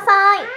ださい。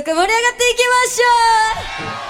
速盛り上がっていきましょう。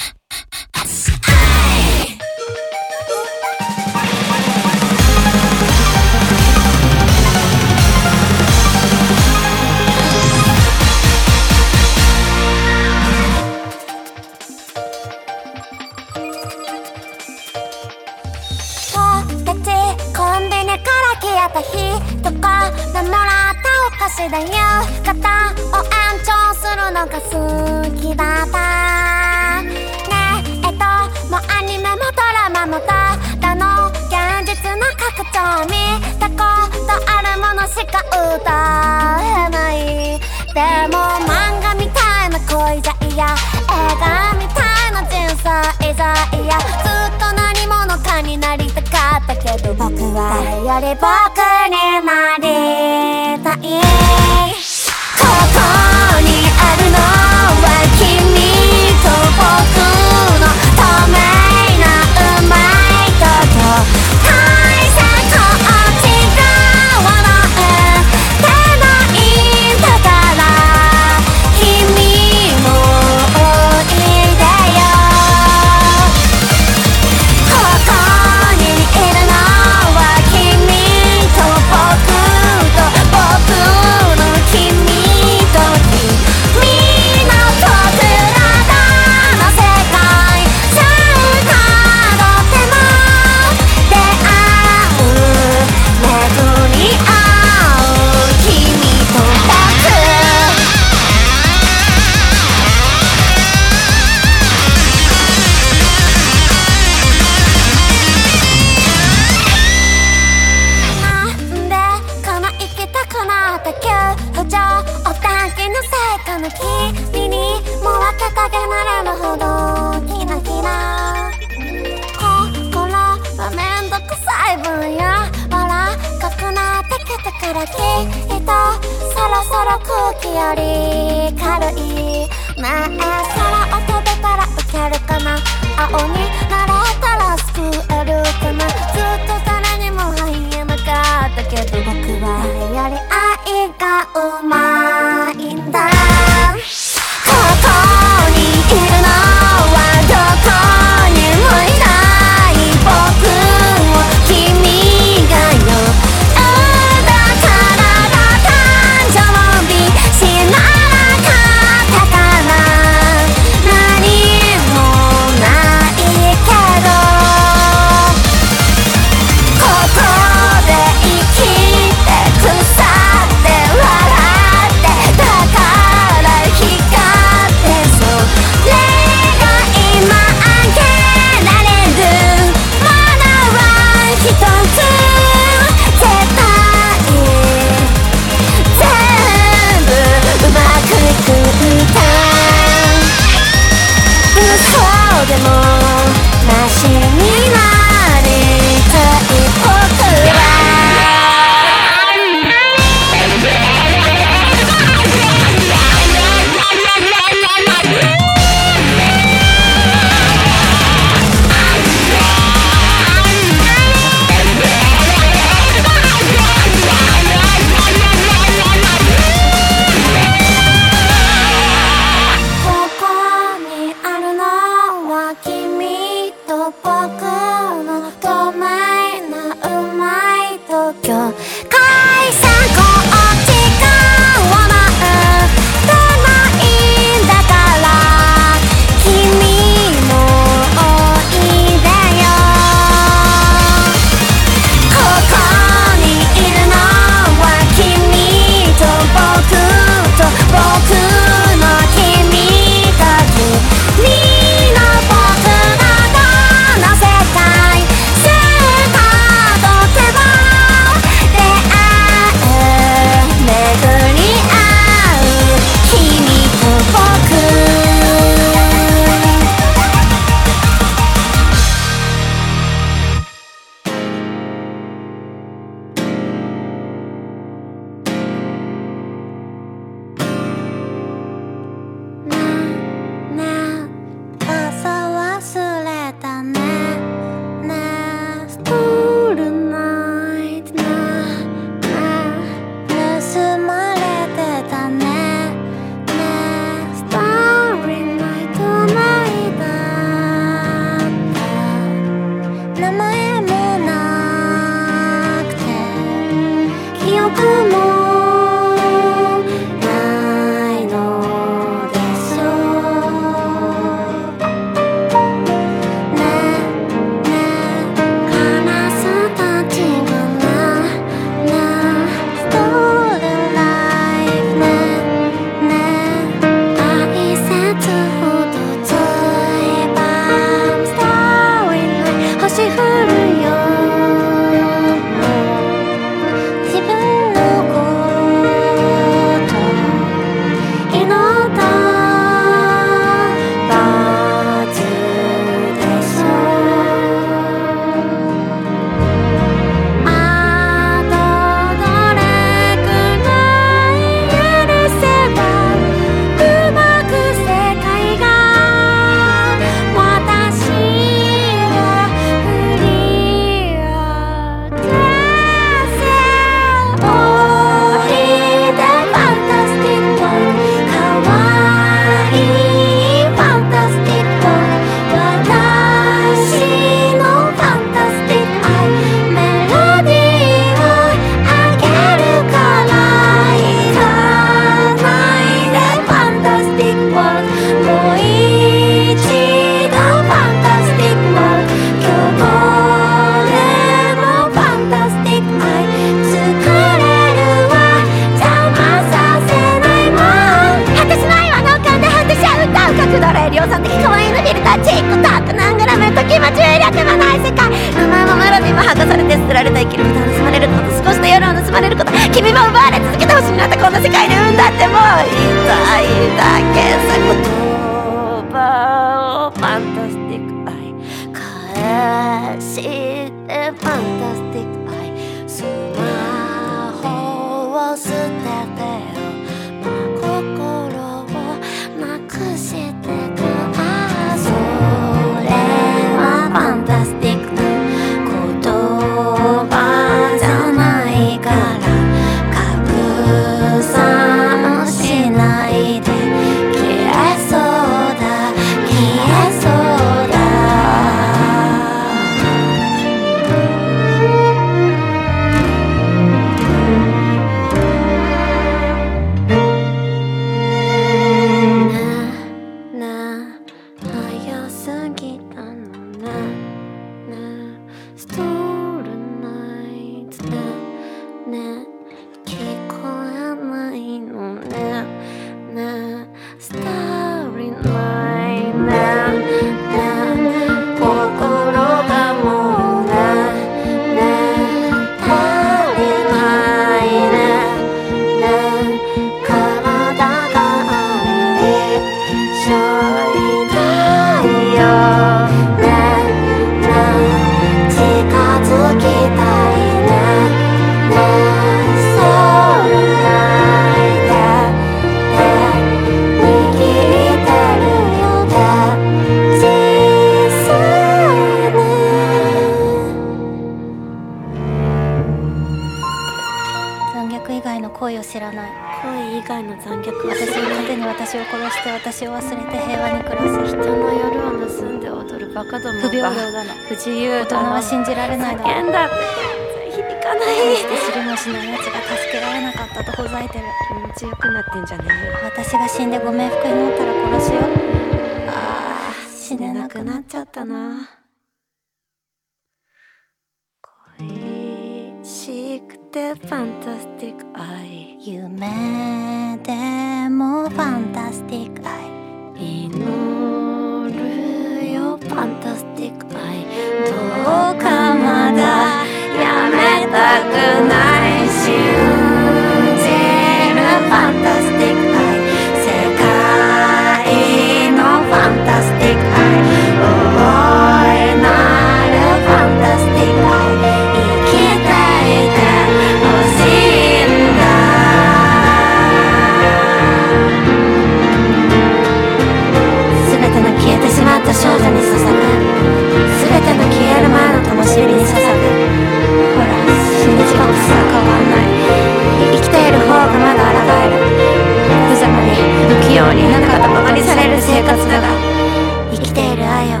よ。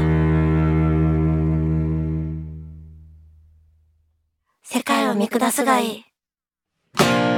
世界を見下すがいい。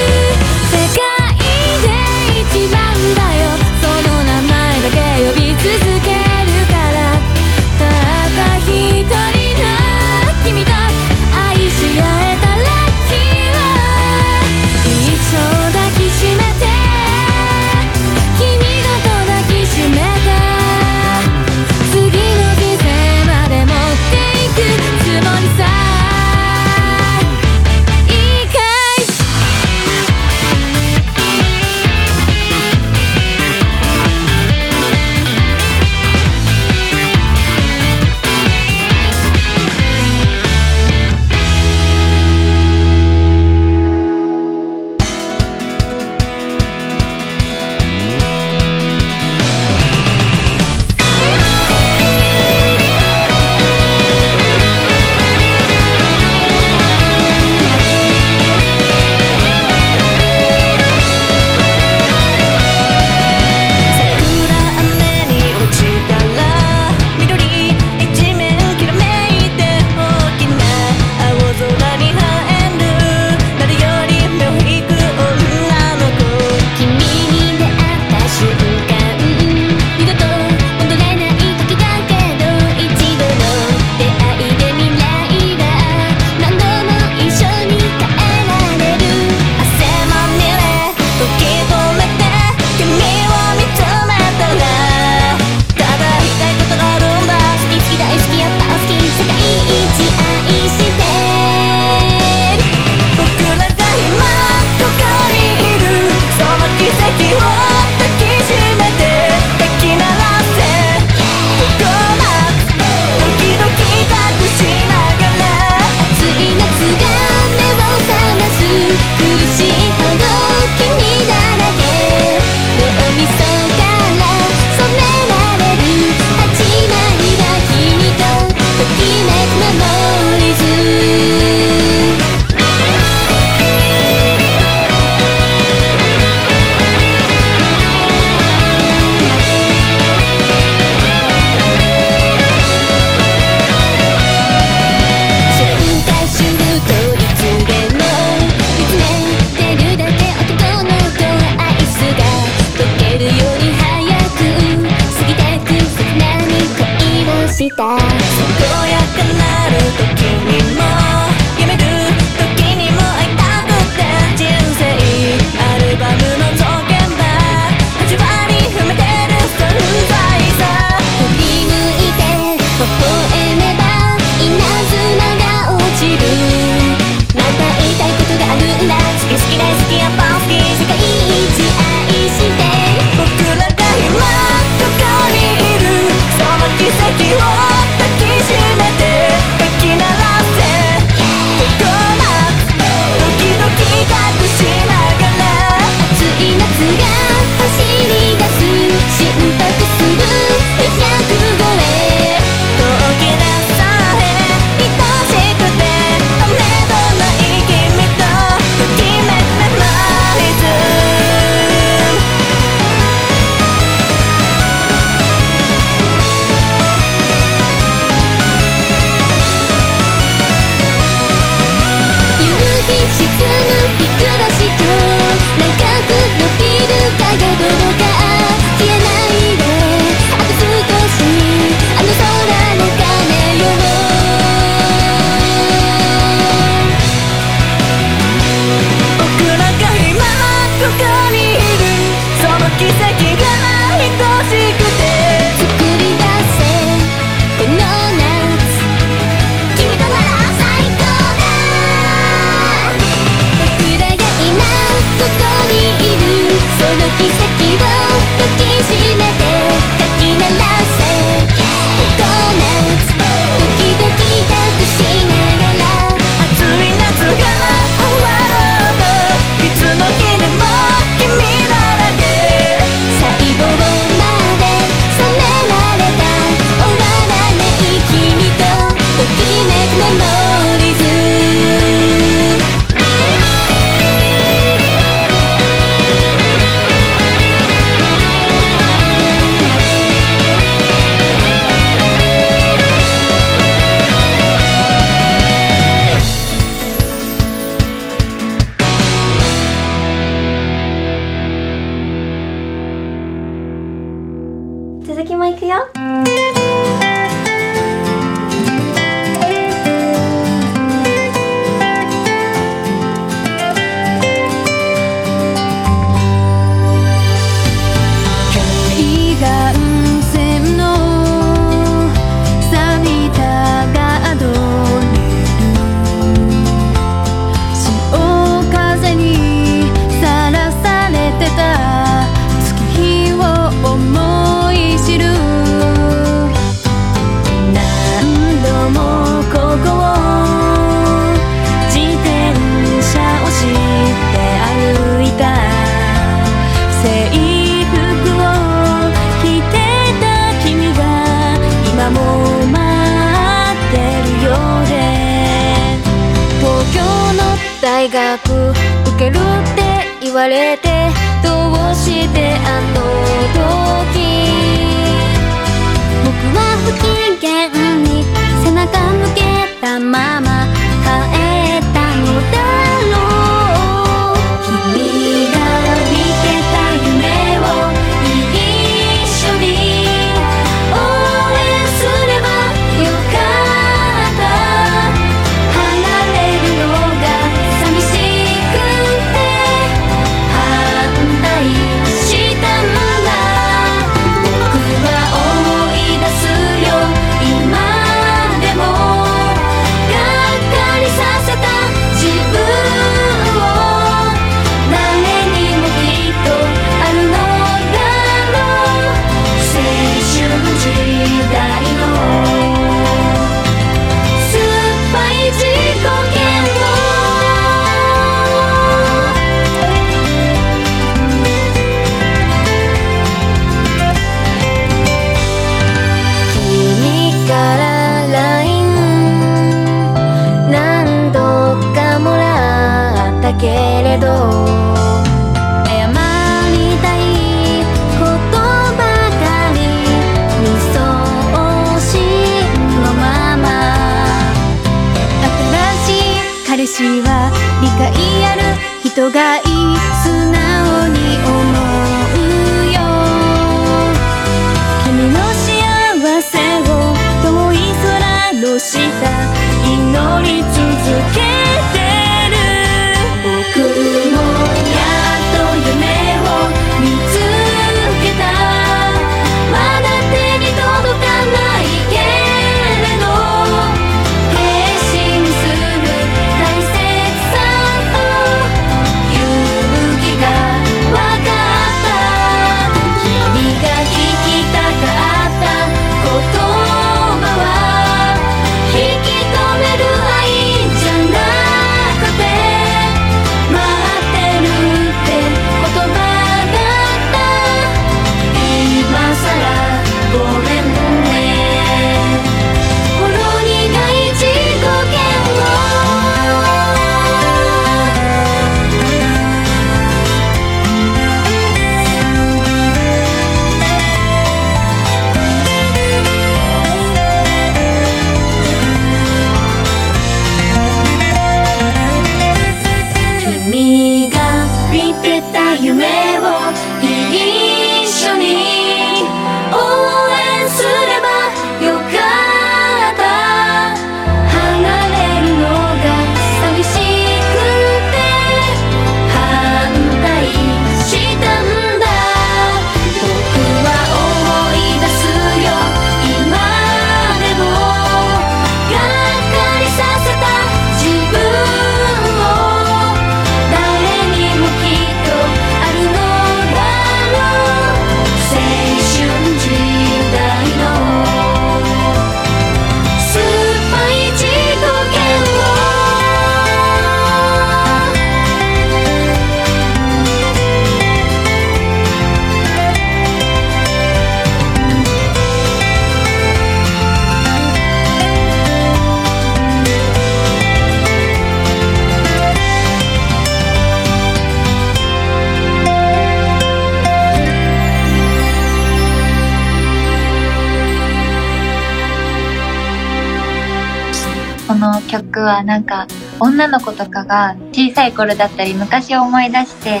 はなんか女の子とかが小さい頃だったり昔を思い出して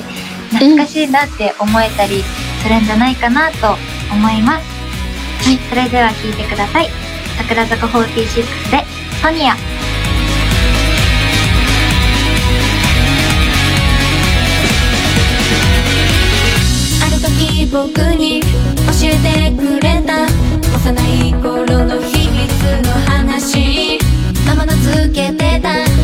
懐かしいなって思えたりするんじゃないかなと思います、はい、それでは聴いてください。桜坂46で「ソニア」ある時僕に教えてくれた幼い頃の続けてた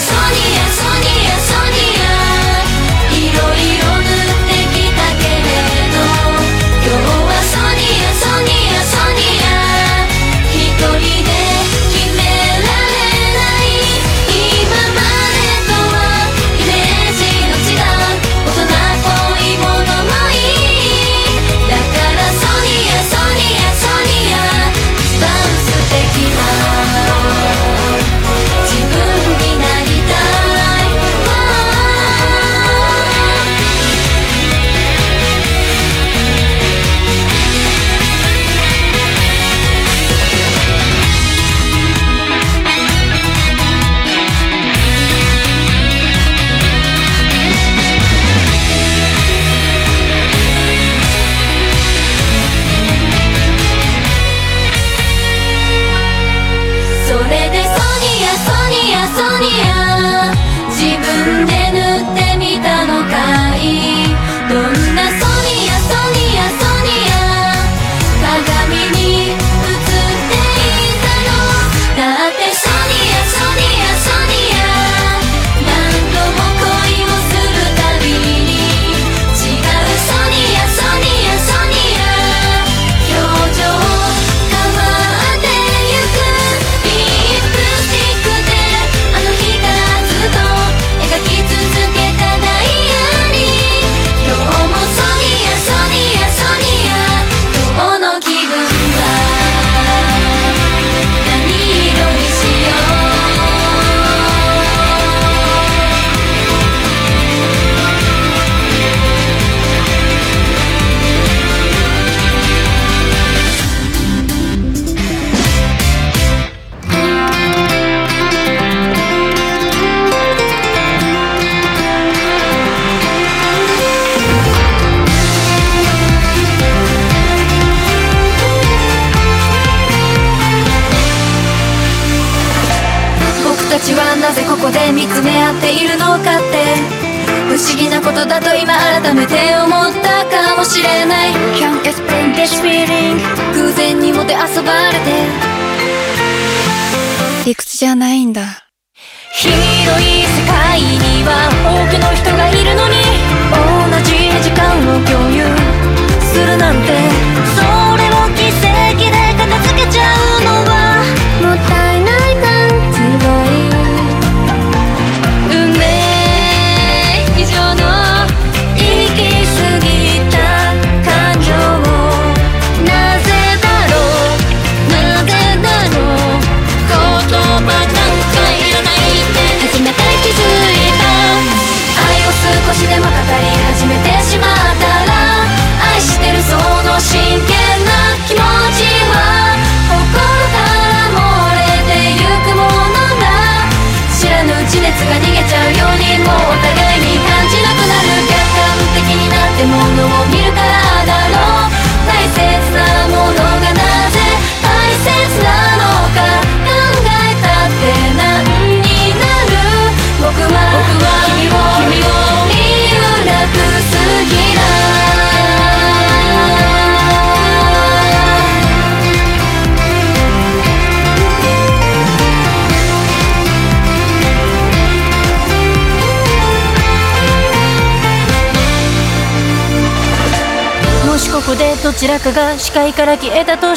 ソニアソニアソニア。いろいろ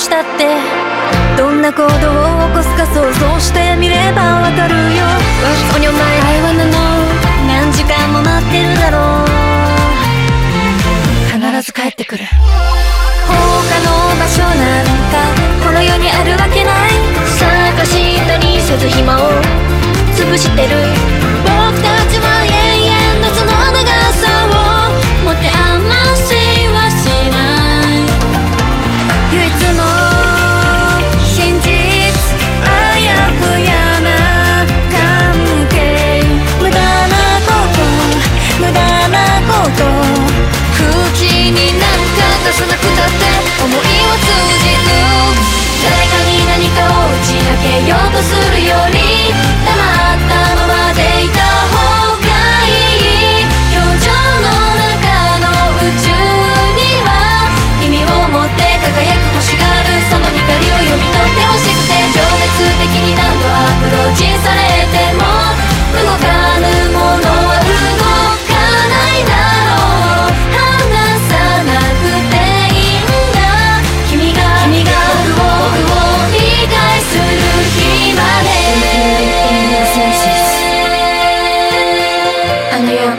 したって。どんな行動を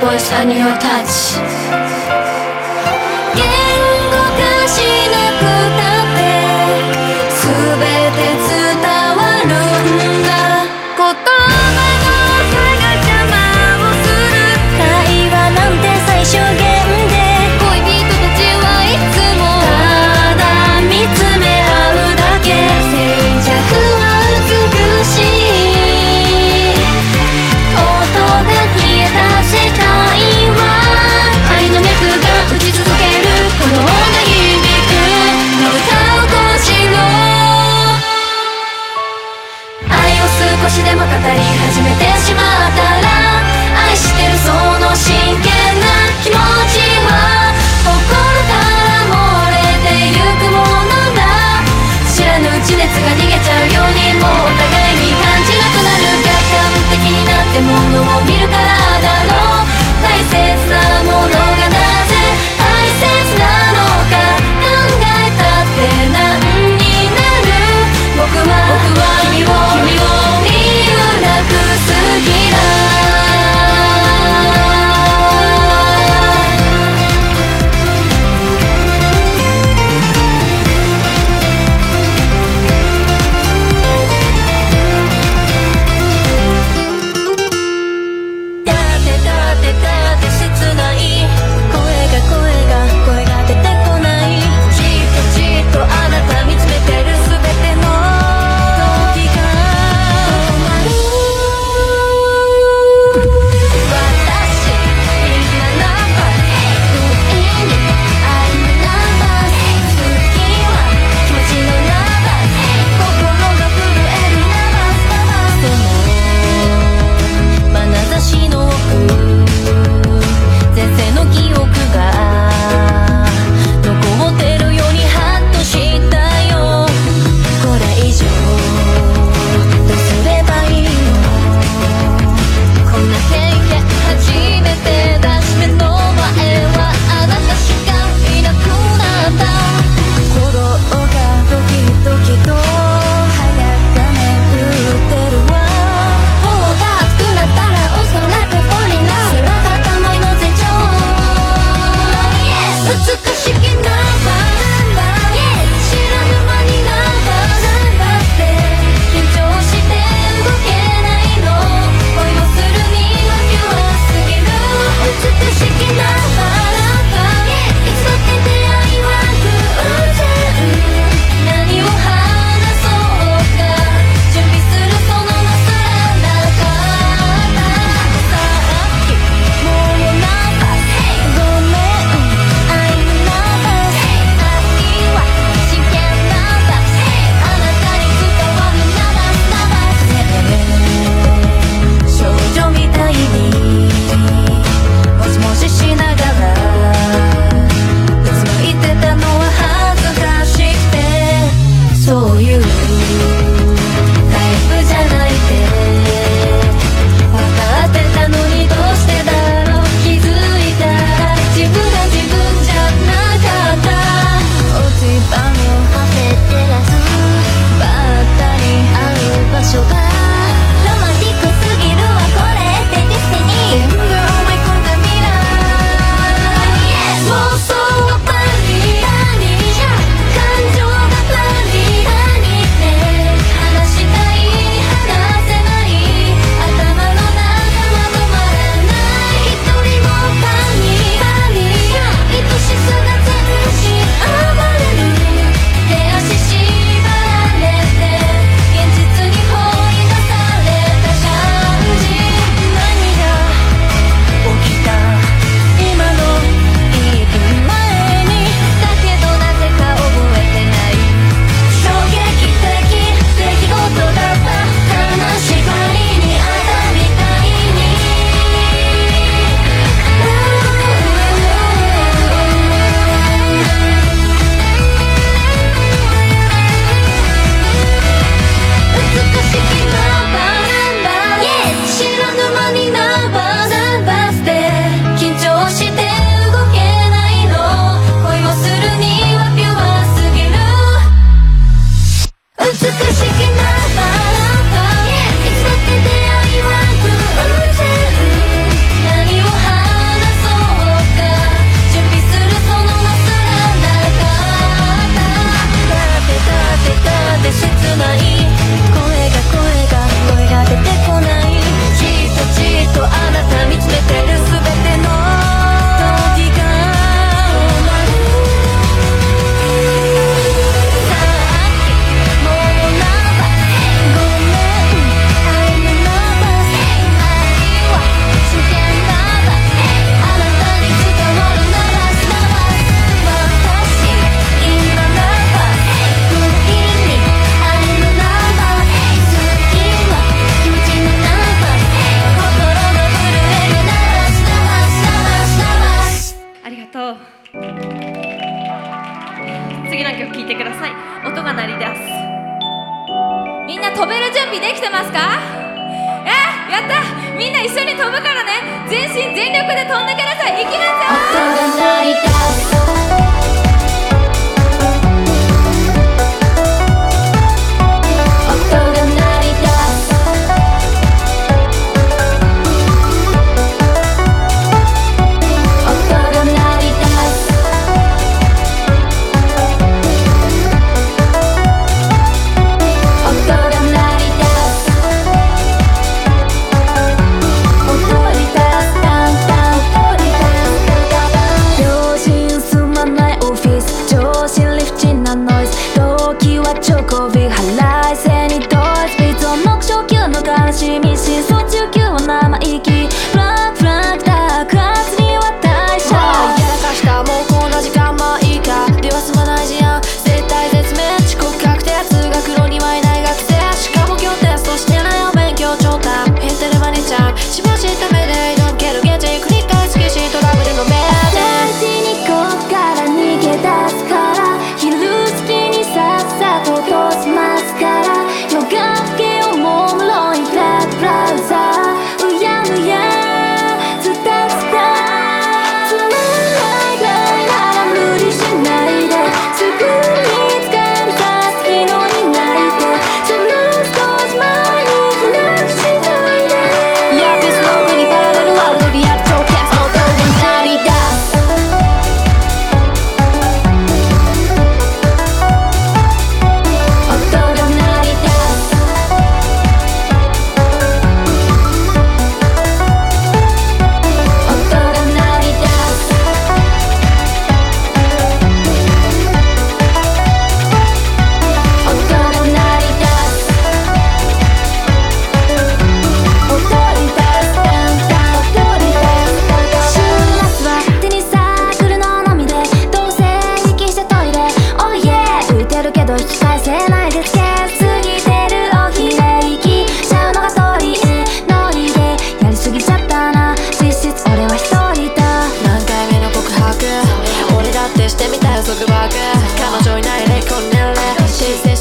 voice on your touch.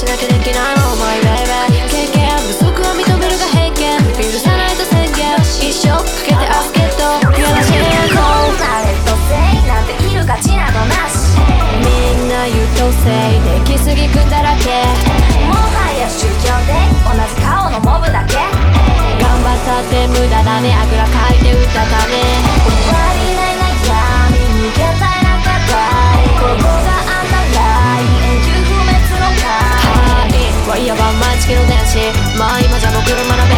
しなきゃできないの My baby 経験不足は認めるが偏見許さないと宣言一生かけてアスケットやらしいコーナレットなんている価値などなしみんな優等生できすぎくんだらけ。もはや宗教で同じ顔のモブだけ。頑張ったって無駄だね。あぐらかいて歌ったね。まあ今じゃもう車の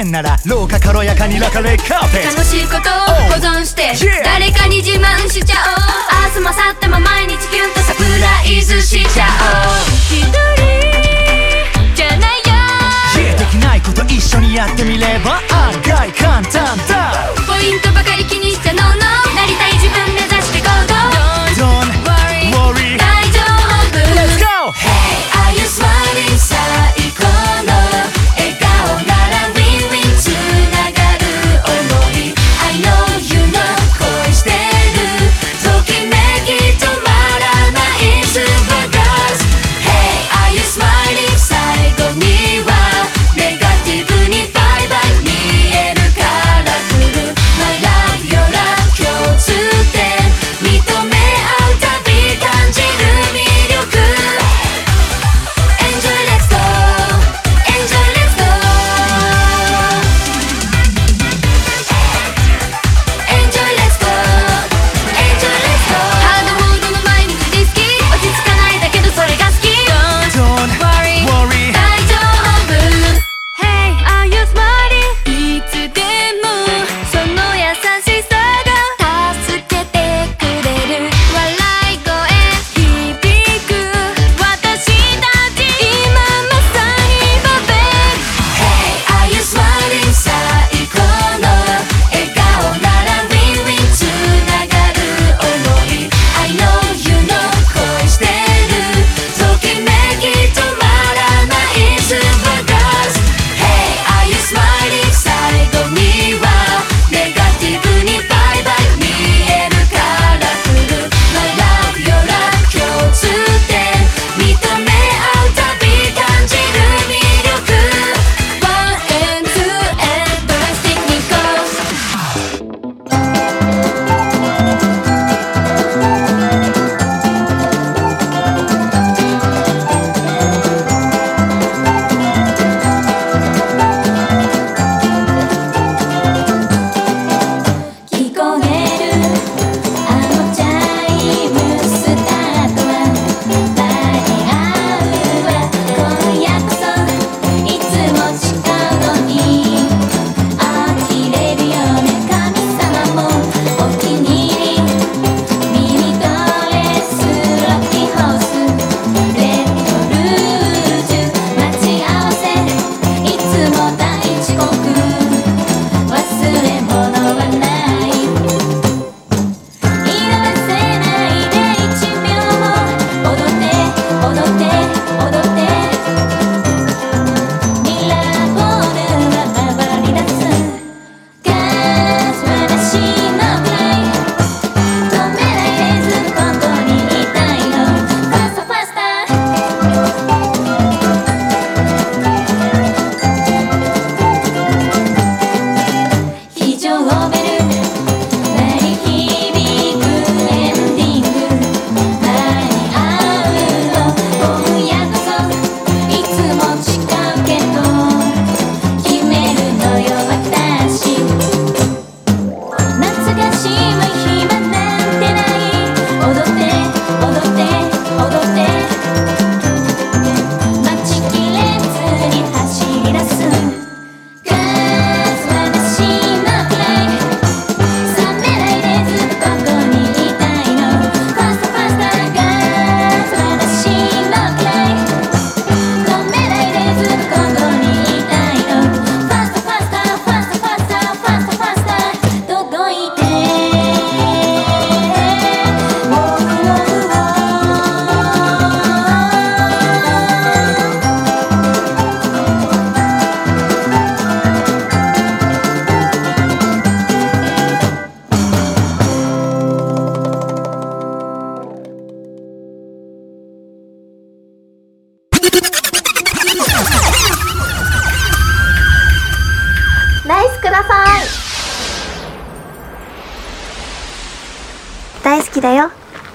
Cennara